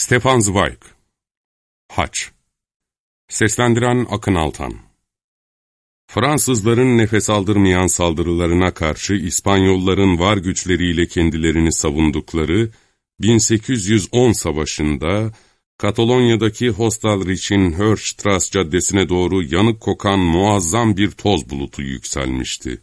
Stefan Zweig. Haç. Seslendiren Akın Altan. Fransızların nefes aldırmayan saldırılarına karşı İspanyolların var güçleriyle kendilerini savundukları 1810 savaşında Katalonya'daki Hostalrich'in Hörstrasse caddesine doğru yanık kokan muazzam bir toz bulutu yükselmişti.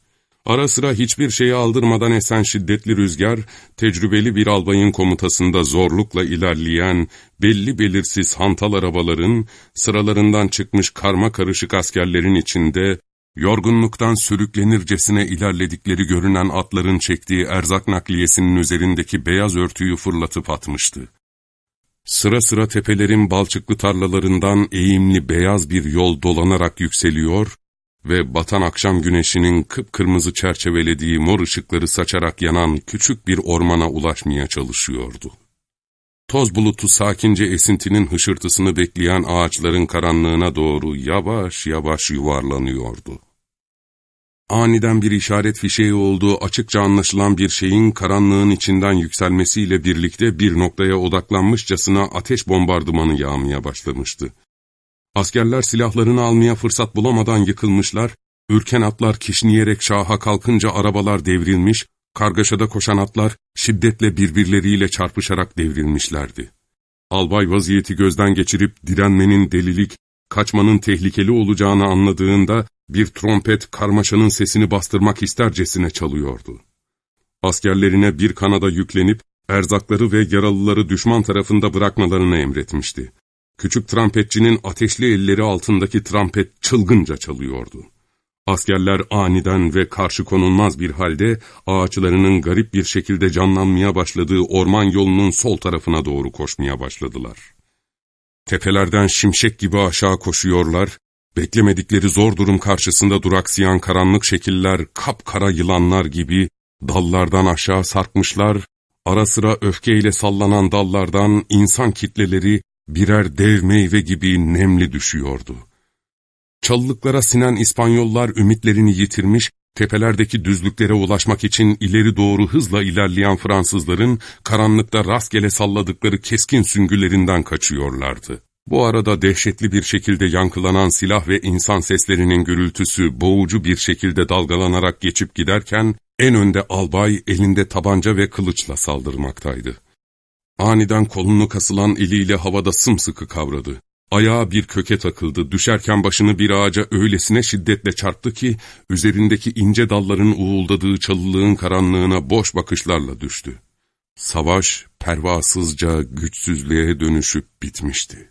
Ara sıra hiçbir şeyi aldırmadan esen şiddetli rüzgar, tecrübeli bir albayın komutasında zorlukla ilerleyen, belli belirsiz hantal arabaların, sıralarından çıkmış karma karışık askerlerin içinde, yorgunluktan sürüklenircesine ilerledikleri görünen atların çektiği erzak nakliyesinin üzerindeki beyaz örtüyü fırlatıp atmıştı. Sıra sıra tepelerin balçıklı tarlalarından eğimli beyaz bir yol dolanarak yükseliyor ve batan akşam güneşinin kıpkırmızı çerçevelediği mor ışıkları saçarak yanan küçük bir ormana ulaşmaya çalışıyordu. Toz bulutu sakince esintinin hışırtısını bekleyen ağaçların karanlığına doğru yavaş yavaş yuvarlanıyordu. Aniden bir işaret fişeği olduğu açıkça anlaşılan bir şeyin karanlığın içinden yükselmesiyle birlikte bir noktaya odaklanmışçasına ateş bombardımanı yağmaya başlamıştı. Askerler silahlarını almaya fırsat bulamadan yıkılmışlar, ürken atlar kişniyerek şaha kalkınca arabalar devrilmiş, kargaşada koşan atlar şiddetle birbirleriyle çarpışarak devrilmişlerdi. Albay vaziyeti gözden geçirip direnmenin delilik, kaçmanın tehlikeli olacağını anladığında bir trompet karmaşanın sesini bastırmak istercesine çalıyordu. Askerlerine bir kanada yüklenip erzakları ve yaralıları düşman tarafında bırakmalarını emretmişti. Küçük trampetçinin ateşli elleri altındaki trampet çılgınca çalıyordu. Askerler aniden ve karşı konulmaz bir halde ağaçlarının garip bir şekilde canlanmaya başladığı orman yolunun sol tarafına doğru koşmaya başladılar. Tepelerden şimşek gibi aşağı koşuyorlar, beklemedikleri zor durum karşısında duraksayan karanlık şekiller kapkara yılanlar gibi dallardan aşağı sarkmışlar, ara sıra öfkeyle sallanan dallardan insan kitleleri birer dev meyve gibi nemli düşüyordu. Çalılıklara sinen İspanyollar ümitlerini yitirmiş, tepelerdeki düzlüklere ulaşmak için ileri doğru hızla ilerleyen Fransızların karanlıkta rastgele salladıkları keskin süngülerinden kaçıyorlardı. Bu arada dehşetli bir şekilde yankılanan silah ve insan seslerinin gürültüsü boğucu bir şekilde dalgalanarak geçip giderken, en önde albay elinde tabanca ve kılıçla saldırmaktaydı. Aniden kolunu kasılan eliyle havada sımsıkı kavradı. Ayağı bir köke takıldı, düşerken başını bir ağaca öylesine şiddetle çarptı ki, üzerindeki ince dalların uğuldadığı çalılığın karanlığına boş bakışlarla düştü. Savaş pervasızca güçsüzlüğe dönüşüp bitmişti.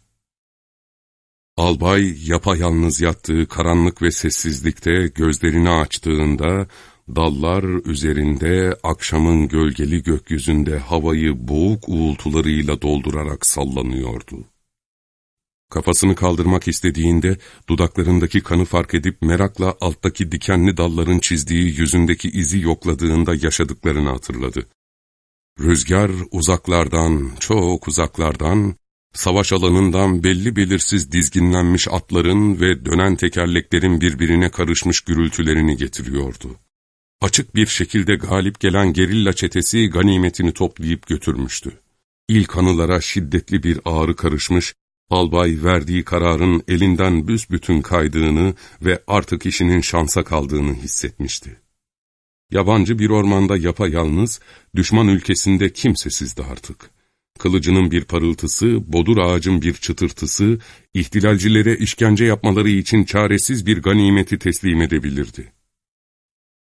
Albay yapayalnız yattığı karanlık ve sessizlikte gözlerini açtığında, Dallar üzerinde akşamın gölgeli gökyüzünde havayı boğuk uğultularıyla doldurarak sallanıyordu. Kafasını kaldırmak istediğinde dudaklarındaki kanı fark edip merakla alttaki dikenli dalların çizdiği yüzündeki izi yokladığında yaşadıklarını hatırladı. Rüzgar uzaklardan, çok uzaklardan, savaş alanından belli belirsiz dizginlenmiş atların ve dönen tekerleklerin birbirine karışmış gürültülerini getiriyordu. Açık bir şekilde galip gelen gerilla çetesi ganimetini toplayıp götürmüştü. İlk anılara şiddetli bir ağrı karışmış, albay verdiği kararın elinden büsbütün kaydığını ve artık işinin şansa kaldığını hissetmişti. Yabancı bir ormanda yapayalnız, düşman ülkesinde kimsesizdi artık. Kılıcının bir parıltısı, bodur ağacın bir çıtırtısı, ihtilalcilere işkence yapmaları için çaresiz bir ganimeti teslim edebilirdi.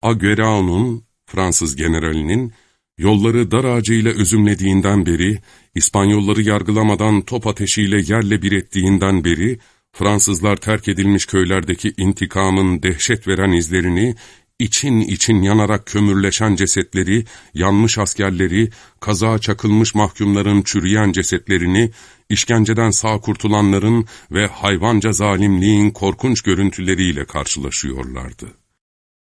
Agüerao'nun, Fransız generalinin, yolları dar ağacıyla özümlediğinden beri, İspanyolları yargılamadan top ateşiyle yerle bir ettiğinden beri, Fransızlar terk edilmiş köylerdeki intikamın dehşet veren izlerini, için için yanarak kömürleşen cesetleri, yanmış askerleri, kaza çakılmış mahkumların çürüyen cesetlerini, işkenceden sağ kurtulanların ve hayvanca zalimliğin korkunç görüntüleriyle karşılaşıyorlardı.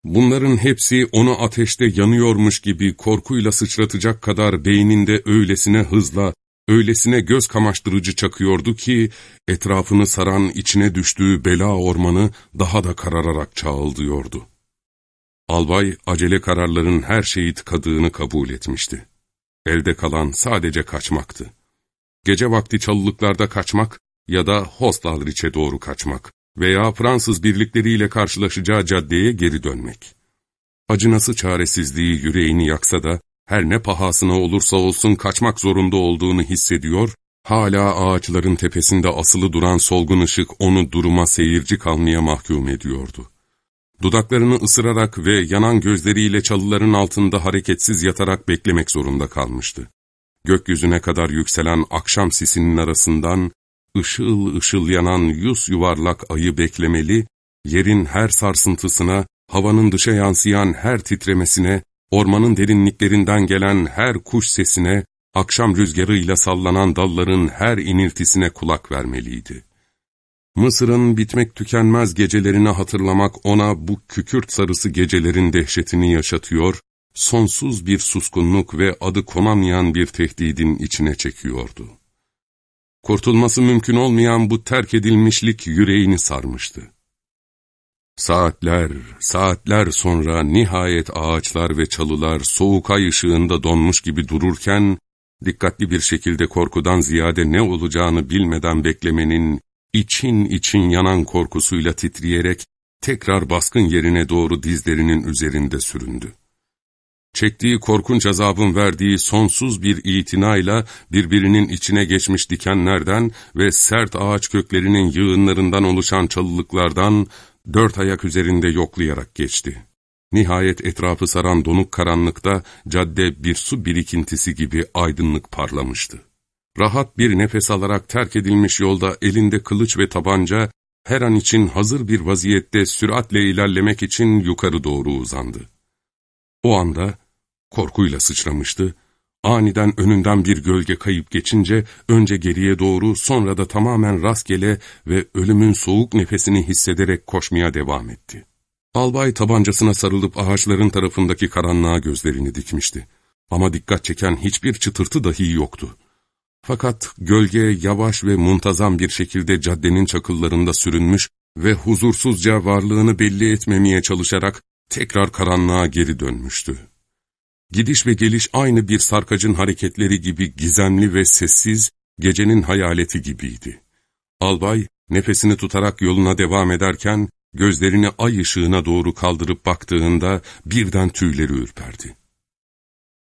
Bunların hepsi onu ateşte yanıyormuş gibi korkuyla sıçratacak kadar beyninde öylesine hızla, öylesine göz kamaştırıcı çakıyordu ki, etrafını saran içine düştüğü bela ormanı daha da karararak çağıldıyordu. Albay, acele kararların her şeyi tıkadığını kabul etmişti. Elde kalan sadece kaçmaktı. gece vakti çalılıklarda kaçmak ya da Hostalriç'e doğru kaçmak veya Fransız birlikleriyle karşılaşacağı caddeye geri dönmek. Acınası çaresizliği yüreğini yaksa da, her ne pahasına olursa olsun kaçmak zorunda olduğunu hissediyor, hala ağaçların tepesinde asılı duran solgun ışık onu duruma seyirci kalmaya mahkum ediyordu. Dudaklarını ısırarak ve yanan gözleriyle çalıların altında hareketsiz yatarak beklemek zorunda kalmıştı. Gökyüzüne kadar yükselen akşam sisinin arasından ışıl ışıl yanan yüz yuvarlak ayı beklemeli, yerin her sarsıntısına, havanın dışa yansıyan her titremesine, ormanın derinliklerinden gelen her kuş sesine, akşam rüzgarıyla sallanan dalların her iniltisine kulak vermeliydi. Mısır'ın bitmek tükenmez gecelerini hatırlamak ona bu kükürt sarısı gecelerin dehşetini yaşatıyor, sonsuz bir suskunluk ve adı konamayan bir tehdidin içine çekiyordu. Kurtulması mümkün olmayan bu terk edilmişlik yüreğini sarmıştı. Saatler, saatler sonra nihayet ağaçlar ve çalılar soğuk ay ışığında donmuş gibi dururken, dikkatli bir şekilde korkudan ziyade ne olacağını bilmeden beklemenin, için için yanan korkusuyla titreyerek, tekrar baskın yerine doğru dizlerinin üzerinde süründü. Çektiği korkunç azabın verdiği sonsuz bir itinayla birbirinin içine geçmiş dikenlerden ve sert ağaç köklerinin yığınlarından oluşan çalılıklardan dört ayak üzerinde yoklayarak geçti. Nihayet etrafı saran donuk karanlıkta cadde bir su birikintisi gibi aydınlık parlamıştı. Rahat bir nefes alarak terk edilmiş yolda elinde kılıç ve tabanca, her an için hazır bir vaziyette süratle ilerlemek için yukarı doğru uzandı. O anda korkuyla sıçramıştı, aniden önünden bir gölge kayıp geçince önce geriye doğru sonra da tamamen rastgele ve ölümün soğuk nefesini hissederek koşmaya devam etti. Albay tabancasına sarılıp ağaçların tarafındaki karanlığa gözlerini dikmişti. Ama dikkat çeken hiçbir çıtırtı dahi yoktu. Fakat gölge yavaş ve muntazam bir şekilde caddenin çakıllarında sürünmüş ve huzursuzca varlığını belli etmemeye çalışarak tekrar karanlığa geri dönmüştü. Gidiş ve geliş aynı bir sarkacın hareketleri gibi gizemli ve sessiz, gecenin hayaleti gibiydi. Albay, nefesini tutarak yoluna devam ederken, gözlerini ay ışığına doğru kaldırıp baktığında birden tüyleri ürperdi.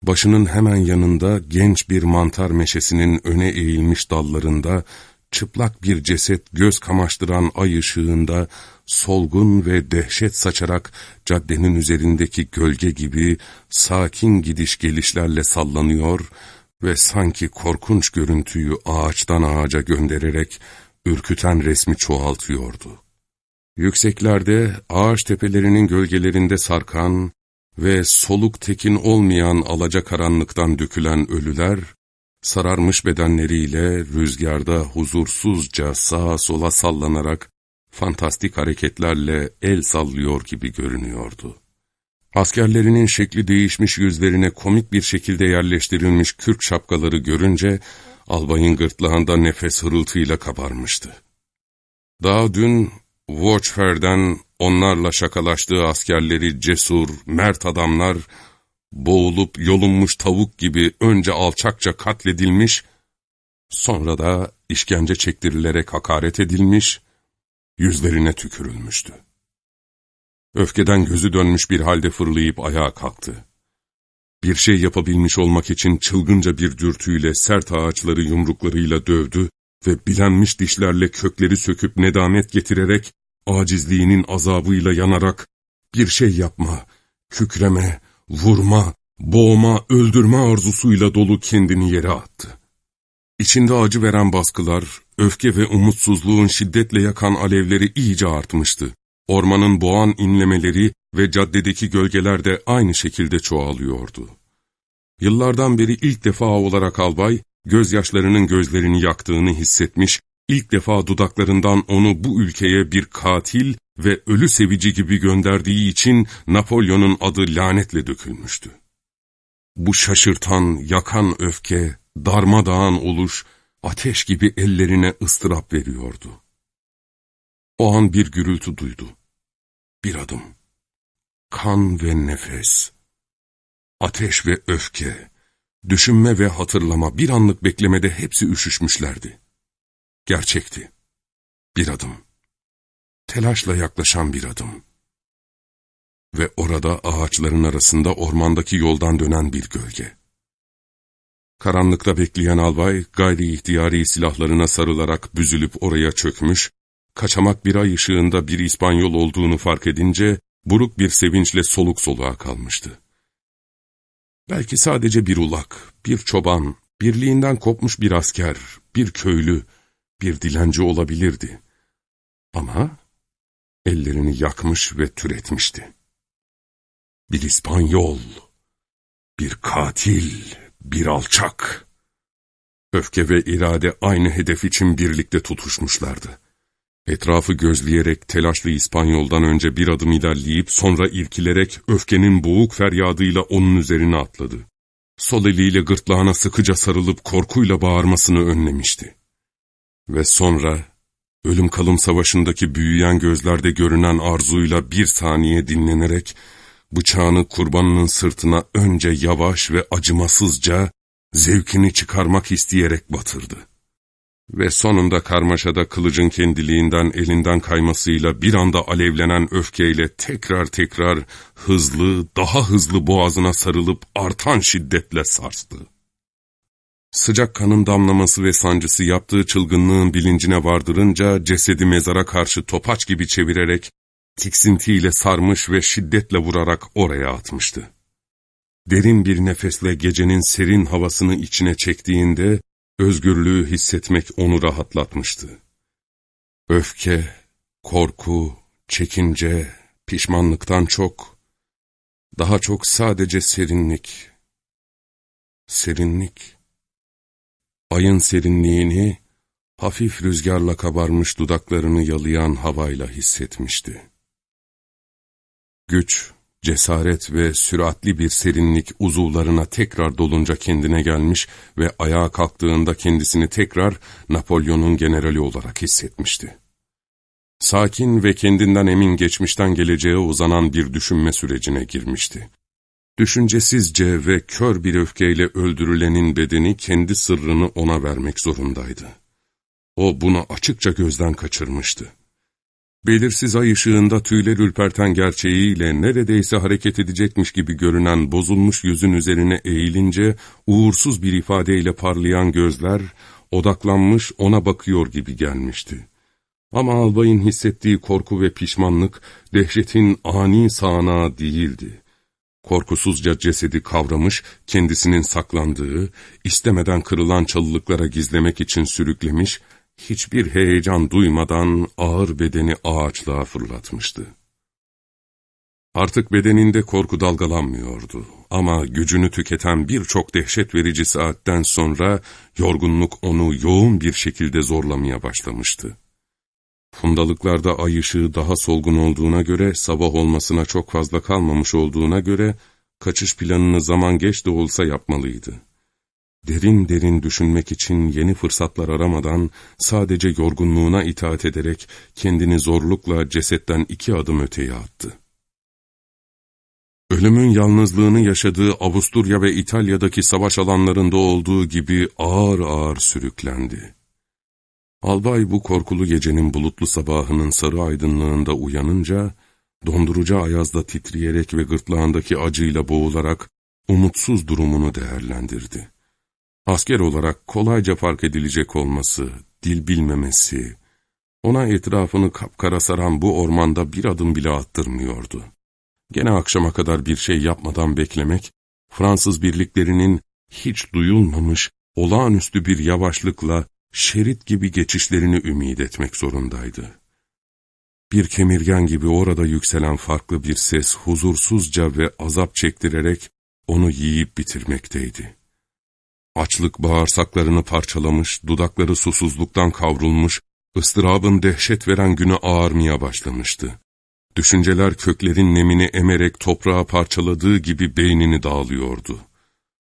Başının hemen yanında genç bir mantar meşesinin öne eğilmiş dallarında, çıplak bir ceset göz kamaştıran ay ışığında, solgun ve dehşet saçarak caddenin üzerindeki gölge gibi sakin gidiş gelişlerle sallanıyor ve sanki korkunç görüntüyü ağaçtan ağaca göndererek ürküten resmi çoğaltıyordu. Yükseklerde ağaç tepelerinin gölgelerinde sarkan ve soluk tekin olmayan alacakaranlıktan dökülen ölüler, sararmış bedenleriyle rüzgarda huzursuzca sağa sola sallanarak fantastik hareketlerle el sallıyor gibi görünüyordu. Askerlerinin şekli değişmiş yüzlerine komik bir şekilde yerleştirilmiş kürk şapkaları görünce, albayın gırtlağında nefes hırıltıyla kabarmıştı. Daha dün Watchfer'den onlarla şakalaştığı askerleri cesur, mert adamlar, boğulup yolunmuş tavuk gibi önce alçakça katledilmiş, sonra da işkence çektirilerek hakaret edilmiş, yüzlerine tükürülmüştü. Öfkeden gözü dönmüş bir halde fırlayıp ayağa kalktı. Bir şey yapabilmiş olmak için çılgınca bir dürtüyle sert ağaçları yumruklarıyla dövdü ve bilenmiş dişlerle kökleri söküp nedamet getirerek, acizliğinin azabıyla yanarak, bir şey yapma, kükreme, vurma, boğma, öldürme arzusuyla dolu kendini yere attı. İçinde acı veren baskılar, öfke ve umutsuzluğun şiddetle yakan alevleri iyice artmıştı. Ormanın boğan inlemeleri ve caddedeki gölgeler de aynı şekilde çoğalıyordu. Yıllardan beri ilk defa olarak albay, gözyaşlarının gözlerini yaktığını hissetmiş, ilk defa dudaklarından onu bu ülkeye bir katil ve ölü sevici gibi gönderdiği için Napolyon'un adı lanetle dökülmüştü. Bu şaşırtan, yakan öfke, darmadağın oluş, ateş gibi ellerine ıstırap veriyordu. O an bir gürültü duydu. Bir adım. Kan ve nefes. Ateş ve öfke. Düşünme ve hatırlama, bir anlık beklemede hepsi üşüşmüşlerdi. Gerçekti. Bir adım. Telaşla yaklaşan bir adım. Ve orada ağaçların arasında ormandaki yoldan dönen bir gölge. Karanlıkta bekleyen albay, gayri ihtiyari silahlarına sarılarak büzülüp oraya çökmüş, kaçamak bir ay ışığında bir İspanyol olduğunu fark edince, buruk bir sevinçle soluk soluğa kalmıştı. Belki sadece bir ulak, bir çoban, birliğinden kopmuş bir asker, bir köylü, bir dilenci olabilirdi. Ama ellerini yakmış ve türetmişti. Bir İspanyol, bir katil, bir alçak. Öfke ve irade aynı hedef için birlikte tutuşmuşlardı. Etrafı gözleyerek telaşlı İspanyoldan önce bir adım ilerleyip sonra irkilerek öfkenin boğuk feryadıyla onun üzerine atladı. Sol eliyle gırtlağına sıkıca sarılıp korkuyla bağırmasını önlemişti. Ve sonra ölüm kalım savaşındaki büyüyen gözlerde görünen arzuyla bir saniye dinlenerek bıçağını kurbanının sırtına önce yavaş ve acımasızca zevkini çıkarmak isteyerek batırdı. Ve sonunda karmaşada kılıcın kendiliğinden elinden kaymasıyla bir anda alevlenen öfkeyle tekrar tekrar hızlı, daha hızlı boğazına sarılıp artan şiddetle sarstı. Sıcak kanın damlaması ve sancısı yaptığı çılgınlığın bilincine vardırınca cesedi mezara karşı topaç gibi çevirerek tiksintiyle sarmış ve şiddetle vurarak oraya atmıştı. Derin bir nefesle gecenin serin havasını içine çektiğinde özgürlüğü hissetmek onu rahatlatmıştı. Öfke, korku, çekince, pişmanlıktan çok, daha çok sadece serinlik. Serinlik. Ayın serinliğini, hafif rüzgarla kabarmış dudaklarını yalayan havayla hissetmişti. Güç, cesaret ve süratli bir serinlik uzuvlarına tekrar dolunca kendine gelmiş ve ayağa kalktığında kendisini tekrar Napolyon'un generali olarak hissetmişti. Sakin ve kendinden emin geçmişten geleceğe uzanan bir düşünme sürecine girmişti. Düşüncesizce ve kör bir öfkeyle öldürülenin bedeni kendi sırrını ona vermek zorundaydı. O bunu açıkça gözden kaçırmıştı. Belirsiz ay ışığında tüyler ürperten gerçeğiyle neredeyse hareket edecekmiş gibi görünen bozulmuş yüzün üzerine eğilince uğursuz bir ifadeyle parlayan gözler odaklanmış ona bakıyor gibi gelmişti. Ama albayın hissettiği korku ve pişmanlık dehşetin ani sağanağı değildi. Korkusuzca cesedi kavramış, kendisinin saklandığı, istemeden kırılan çalılıklara gizlemek için sürüklemiş, hiçbir heyecan duymadan ağır bedeni ağaçlığa fırlatmıştı. Artık bedeninde korku dalgalanmıyordu ama gücünü tüketen birçok dehşet verici saatten sonra yorgunluk onu yoğun bir şekilde zorlamaya başlamıştı. Fundalıklarda ay ışığı daha solgun olduğuna göre, sabah olmasına çok fazla kalmamış olduğuna göre, kaçış planını zaman geç de olsa yapmalıydı. Derin derin düşünmek için yeni fırsatlar aramadan, sadece yorgunluğuna itaat ederek kendini zorlukla cesetten iki adım öteye attı. Ölümün yalnızlığını yaşadığı Avusturya ve İtalya'daki savaş alanlarında olduğu gibi ağır ağır sürüklendi. Albay bu korkulu gecenin bulutlu sabahının sarı aydınlığında uyanınca, dondurucu ayazda titreyerek ve gırtlağındaki acıyla boğularak umutsuz durumunu değerlendirdi. Asker olarak kolayca fark edilecek olması, dil bilmemesi, ona etrafını kapkara saran bu ormanda bir adım bile attırmıyordu. Gene akşama kadar bir şey yapmadan beklemek, Fransız birliklerinin hiç duyulmamış, olağanüstü bir yavaşlıkla şerit gibi geçişlerini ümit etmek zorundaydı. Bir kemirgen gibi orada yükselen farklı bir ses huzursuzca ve azap çektirerek onu yiyip bitirmekteydi. Açlık bağırsaklarını parçalamış, dudakları susuzluktan kavrulmuş, ıstırabın dehşet veren günü ağarmaya başlamıştı. Düşünceler köklerin nemini emerek toprağa parçaladığı gibi beynini dağılıyordu.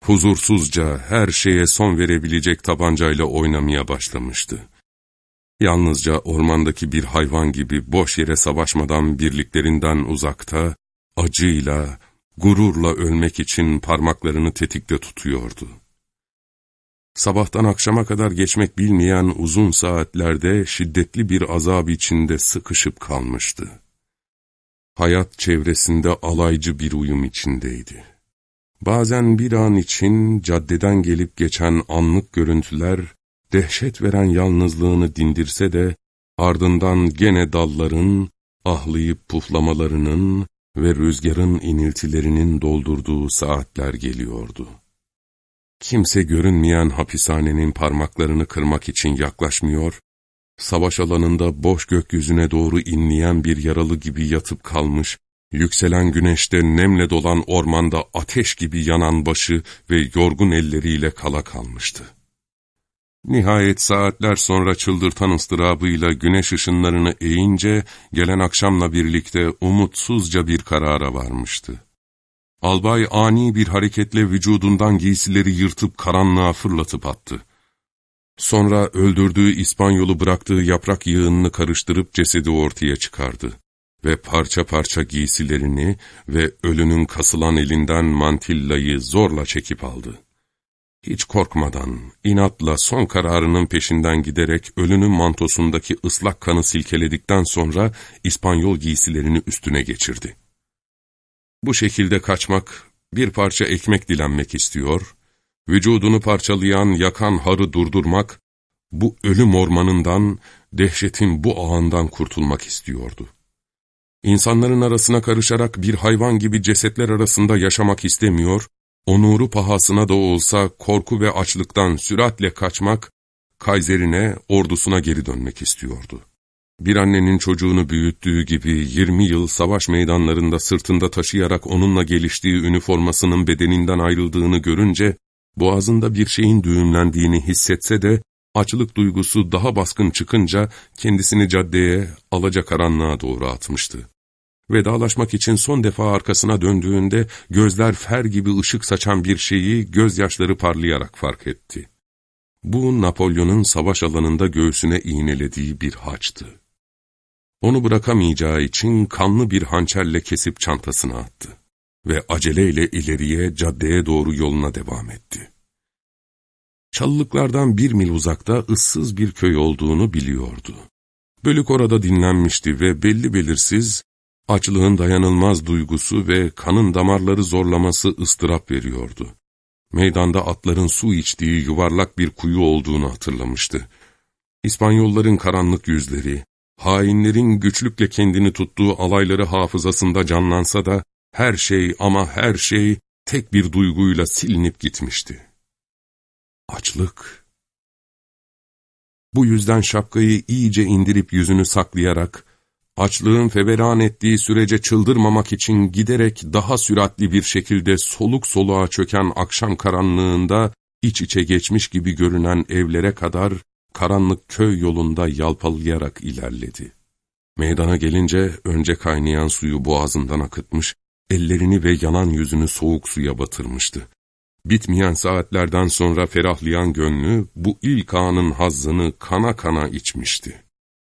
Huzursuzca her şeye son verebilecek tabancayla oynamaya başlamıştı. Yalnızca ormandaki bir hayvan gibi boş yere savaşmadan birliklerinden uzakta, acıyla, gururla ölmek için parmaklarını tetikte tutuyordu. Sabahtan akşama kadar geçmek bilmeyen uzun saatlerde şiddetli bir azap içinde sıkışıp kalmıştı. Hayat çevresinde alaycı bir uyum içindeydi. Bazen bir an için caddeden gelip geçen anlık görüntüler, dehşet veren yalnızlığını dindirse de, ardından gene dalların, ahlayıp puflamalarının ve rüzgarın iniltilerinin doldurduğu saatler geliyordu. Kimse görünmeyen hapishanenin parmaklarını kırmak için yaklaşmıyor, savaş alanında boş gökyüzüne doğru inleyen bir yaralı gibi yatıp kalmış, yükselen güneşte nemle dolan ormanda ateş gibi yanan başı ve yorgun elleriyle kala kalmıştı. Nihayet saatler sonra çıldırtan ıstırabıyla güneş ışınlarını eğince, gelen akşamla birlikte umutsuzca bir karara varmıştı. Albay ani bir hareketle vücudundan giysileri yırtıp karanlığa fırlatıp attı. Sonra öldürdüğü İspanyolu bıraktığı yaprak yığınını karıştırıp cesedi ortaya çıkardı ve parça parça giysilerini ve ölünün kasılan elinden mantillayı zorla çekip aldı. Hiç korkmadan, inatla son kararının peşinden giderek ölünün mantosundaki ıslak kanı silkeledikten sonra İspanyol giysilerini üstüne geçirdi. Bu şekilde kaçmak, bir parça ekmek dilenmek istiyor, vücudunu parçalayan, yakan harı durdurmak, bu ölüm ormanından, dehşetin bu ağından kurtulmak istiyordu. İnsanların arasına karışarak bir hayvan gibi cesetler arasında yaşamak istemiyor, onuru pahasına da olsa korku ve açlıktan süratle kaçmak, Kaiser'ine, ordusuna geri dönmek istiyordu. Bir annenin çocuğunu büyüttüğü gibi 20 yıl savaş meydanlarında sırtında taşıyarak onunla geliştiği üniformasının bedeninden ayrıldığını görünce, boğazında bir şeyin düğümlendiğini hissetse de, açlık duygusu daha baskın çıkınca kendisini caddeye, alacakaranlığa doğru atmıştı. Vedalaşmak için son defa arkasına döndüğünde gözler fer gibi ışık saçan bir şeyi gözyaşları parlayarak fark etti. Bu Napolyon'un savaş alanında göğsüne iğnelediği bir haçtı. Onu bırakamayacağı için kanlı bir hançerle kesip çantasına attı ve aceleyle ileriye caddeye doğru yoluna devam etti. Çalılıklardan bir mil uzakta ıssız bir köy olduğunu biliyordu. Bölük orada dinlenmişti ve belli belirsiz, açlığın dayanılmaz duygusu ve kanın damarları zorlaması ıstırap veriyordu. Meydanda atların su içtiği yuvarlak bir kuyu olduğunu hatırlamıştı. İspanyolların karanlık yüzleri, hainlerin güçlükle kendini tuttuğu alayları hafızasında canlansa da, her şey ama her şey tek bir duyguyla silinip gitmişti. Açlık. Bu yüzden şapkayı iyice indirip yüzünü saklayarak, açlığın feveran ettiği sürece çıldırmamak için giderek daha süratli bir şekilde soluk soluğa çöken akşam karanlığında iç içe geçmiş gibi görünen evlere kadar karanlık köy yolunda yalpalayarak ilerledi. Meydana gelince önce kaynayan suyu boğazından akıtmış, ellerini ve yanan yüzünü soğuk suya batırmıştı. Bitmeyen saatlerden sonra ferahlayan gönlü bu ilk anın hazzını kana kana içmişti.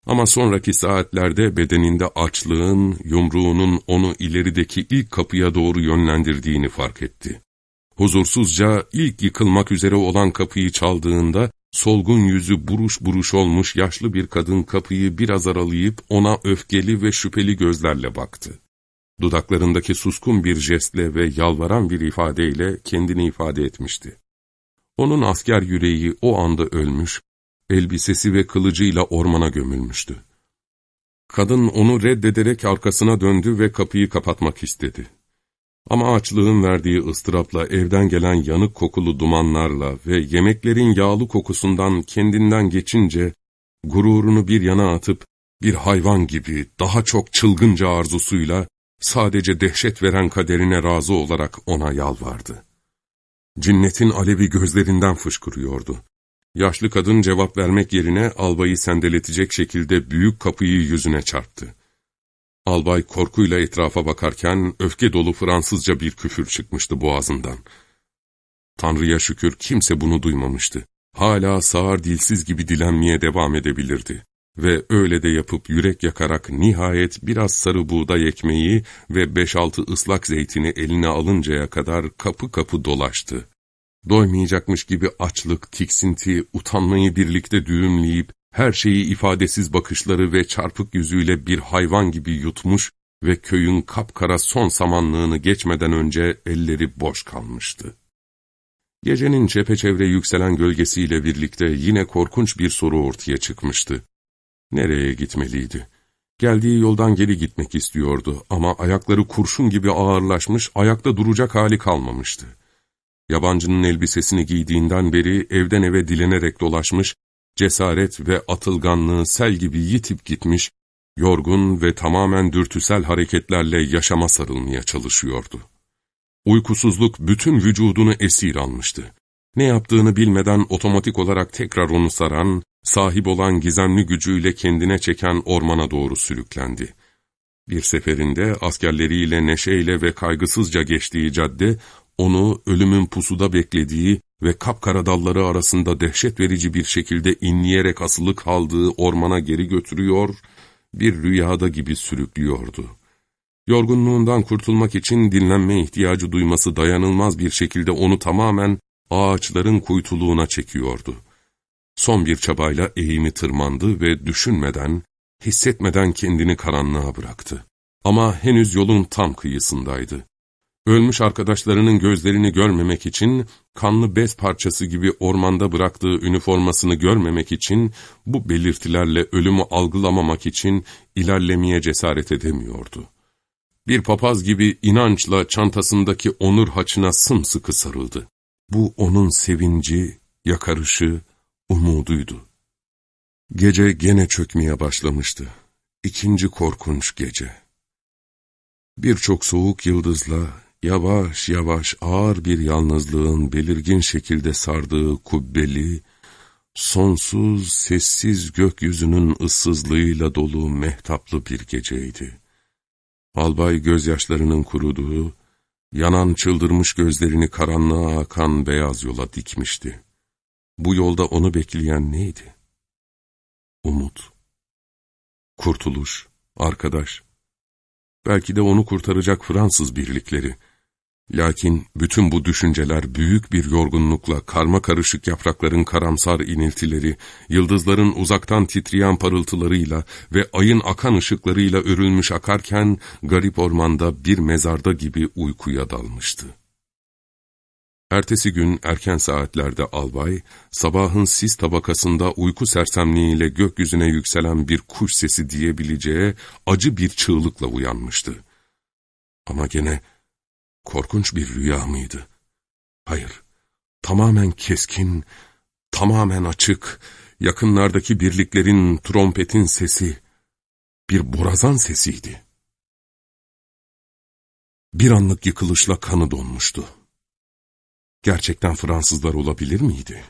Ama sonraki saatlerde bedeninde açlığın, yumruğunun onu ilerideki ilk kapıya doğru yönlendirdiğini fark etti. Huzursuzca ilk yıkılmak üzere olan kapıyı çaldığında, solgun yüzü buruş buruş olmuş yaşlı bir kadın kapıyı biraz aralayıp ona öfkeli ve şüpheli gözlerle baktı. Dudaklarındaki suskun bir jestle ve yalvaran bir ifadeyle kendini ifade etmişti. Onun asker yüreği o anda ölmüş, elbisesi ve kılıcıyla ormana gömülmüştü. Kadın onu reddederek arkasına döndü ve kapıyı kapatmak istedi. Ama açlığın verdiği ıstırapla evden gelen yanık kokulu dumanlarla ve yemeklerin yağlı kokusundan kendinden geçince, gururunu bir yana atıp, bir hayvan gibi daha çok çılgınca arzusuyla, sadece dehşet veren kaderine razı olarak ona yalvardı. Cinnetin alevi gözlerinden fışkırıyordu. Yaşlı kadın cevap vermek yerine albayı sendeletecek şekilde büyük kapıyı yüzüne çarptı. Albay korkuyla etrafa bakarken öfke dolu Fransızca bir küfür çıkmıştı boğazından. Tanrı'ya şükür kimse bunu duymamıştı. Hala sağır dilsiz gibi dilenmeye devam edebilirdi. ve öyle de yapıp yürek yakarak nihayet biraz sarı buğday ekmeği ve beş altı ıslak zeytini eline alıncaya kadar kapı kapı dolaştı. Doymayacakmış gibi açlık, tiksinti, utanmayı birlikte düğümleyip, her şeyi ifadesiz bakışları ve çarpık yüzüyle bir hayvan gibi yutmuş ve köyün kapkara son samanlığını geçmeden önce elleri boş kalmıştı. Gecenin çepeçevre yükselen gölgesiyle birlikte yine korkunç bir soru ortaya çıkmıştı. Nereye gitmeliydi? Geldiği yoldan geri gitmek istiyordu ama ayakları kurşun gibi ağırlaşmış, ayakta duracak hali kalmamıştı. Yabancının elbisesini giydiğinden beri evden eve dilenerek dolaşmış, cesaret ve atılganlığı sel gibi yitip gitmiş, yorgun ve tamamen dürtüsel hareketlerle yaşama sarılmaya çalışıyordu. Uykusuzluk bütün vücudunu esir almıştı. Ne yaptığını bilmeden otomatik olarak tekrar onu saran, sahip olan gizemli gücüyle kendine çeken ormana doğru sürüklendi. Bir seferinde askerleriyle neşeyle ve kaygısızca geçtiği cadde, onu ölümün pusuda beklediği ve kapkara dalları arasında dehşet verici bir şekilde inleyerek asılı kaldığı ormana geri götürüyor, bir rüyada gibi sürüklüyordu. Yorgunluğundan kurtulmak için dinlenme ihtiyacı duyması dayanılmaz bir şekilde onu tamamen ağaçların kuytuluğuna çekiyordu. Son bir çabayla eğimi tırmandı ve düşünmeden, hissetmeden kendini karanlığa bıraktı. Ama henüz yolun tam kıyısındaydı. Ölmüş arkadaşlarının gözlerini görmemek için, kanlı bez parçası gibi ormanda bıraktığı üniformasını görmemek için, bu belirtilerle ölümü algılamamak için ilerlemeye cesaret edemiyordu. Bir papaz gibi inançla çantasındaki onur haçına sımsıkı sarıldı. Bu onun sevinci, yakarışı, umuduydu. Gece gene çökmeye başlamıştı. İkinci korkunç gece. Birçok soğuk yıldızla yavaş yavaş ağır bir yalnızlığın belirgin şekilde sardığı kubbeli, sonsuz sessiz gökyüzünün ıssızlığıyla dolu mehtaplı bir geceydi. Albay gözyaşlarının kuruduğu, yanan çıldırmış gözlerini karanlığa akan beyaz yola dikmişti. Bu yolda onu bekleyen neydi? Umut, kurtuluş, arkadaş, belki de onu kurtaracak Fransız birlikleri, Lakin bütün bu düşünceler büyük bir yorgunlukla karma karışık yaprakların karamsar iniltileri, yıldızların uzaktan titreyen parıltılarıyla ve ayın akan ışıklarıyla örülmüş akarken garip ormanda bir mezarda gibi uykuya dalmıştı. Ertesi gün erken saatlerde albay, sabahın sis tabakasında uyku sersemliğiyle gökyüzüne yükselen bir kuş sesi diyebileceği acı bir çığlıkla uyanmıştı. Ama gene Korkunç bir rüya mıydı? Hayır, tamamen keskin, tamamen açık, yakınlardaki birliklerin, trompetin sesi, bir borazan sesiydi. Bir anlık yıkılışla kanı donmuştu. Gerçekten Fransızlar olabilir miydi?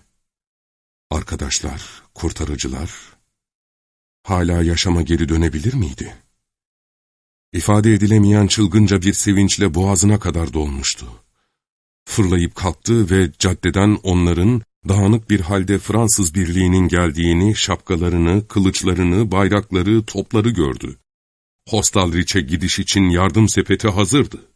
Arkadaşlar, kurtarıcılar, hala yaşama geri dönebilir miydi? İfade edilemeyen çılgınca bir sevinçle boğazına kadar dolmuştu. Fırlayıp kalktı ve caddeden onların dağınık bir halde Fransız birliğinin geldiğini, şapkalarını, kılıçlarını, bayrakları, topları gördü. Hostalriç'e gidiş için yardım sepeti hazırdı.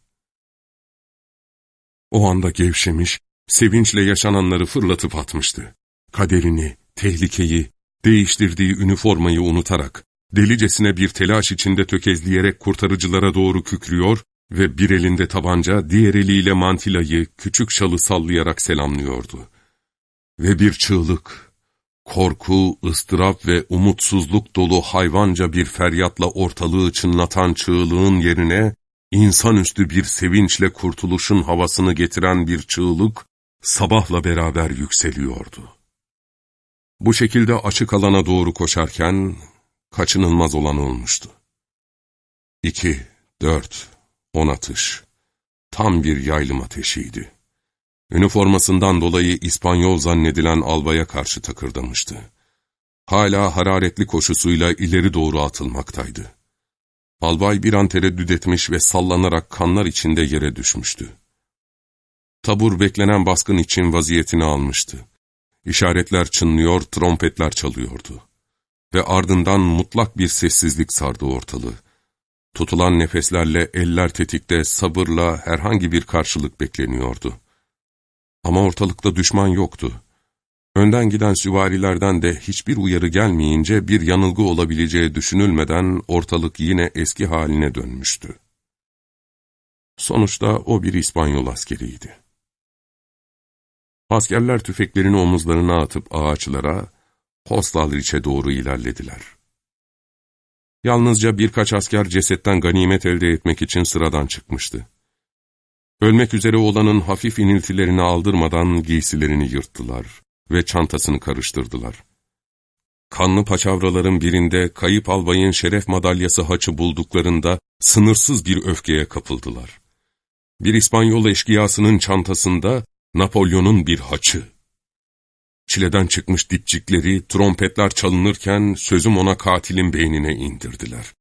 O anda gevşemiş, sevinçle yaşananları fırlatıp atmıştı. Kaderini, tehlikeyi, değiştirdiği üniformayı unutarak, delicesine bir telaş içinde tökezleyerek kurtarıcılara doğru kükrüyor ve bir elinde tabanca, diğer eliyle mantilayı, küçük şalı sallayarak selamlıyordu. Ve bir çığlık, korku, ıstırap ve umutsuzluk dolu hayvanca bir feryatla ortalığı çınlatan çığlığın yerine, insanüstü bir sevinçle kurtuluşun havasını getiren bir çığlık, sabahla beraber yükseliyordu. Bu şekilde açık alana doğru koşarken, kaçınılmaz olan olmuştu. İki, dört, on atış. Tam bir yaylım ateşiydi. Üniformasından dolayı İspanyol zannedilen albaya karşı takırdamıştı. Hala hararetli koşusuyla ileri doğru atılmaktaydı. Albay bir an tereddüt etmiş ve sallanarak kanlar içinde yere düşmüştü. Tabur beklenen baskın için vaziyetini almıştı. İşaretler çınlıyor, trompetler çalıyordu. Ve ardından mutlak bir sessizlik sardı ortalığı. Tutulan nefeslerle eller tetikte sabırla herhangi bir karşılık bekleniyordu. Ama ortalıkta düşman yoktu. Önden giden süvarilerden de hiçbir uyarı gelmeyince bir yanılgı olabileceği düşünülmeden ortalık yine eski haline dönmüştü. Sonuçta o bir İspanyol askeriydi. Askerler tüfeklerini omuzlarına atıp ağaçlara, Hostalriç'e doğru ilerlediler. Yalnızca birkaç asker cesetten ganimet elde etmek için sıradan çıkmıştı. Ölmek üzere olanın hafif iniltilerini aldırmadan giysilerini yırttılar ve çantasını karıştırdılar. Kanlı paçavraların birinde kayıp albayın şeref madalyası haçı bulduklarında sınırsız bir öfkeye kapıldılar. Bir İspanyol eşkıyasının çantasında Napolyon'un bir haçı. Çileden çıkmış dipçikleri, trompetler çalınırken sözüm ona katilin beynine indirdiler.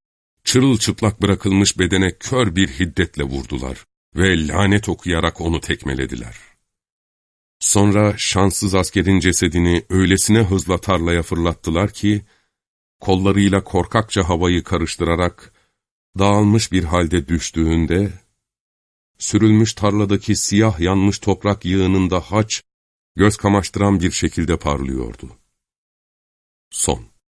Çırılçıplak bırakılmış bedene kör bir hiddetle vurdular ve lanet okuyarak onu tekmelediler. Sonra şanssız askerin cesedini öylesine hızla tarlaya fırlattılar ki, kollarıyla korkakça havayı karıştırarak, dağılmış bir halde düştüğünde, sürülmüş tarladaki siyah yanmış toprak yığınında haç, göz kamaştıran bir şekilde parlıyordu. Son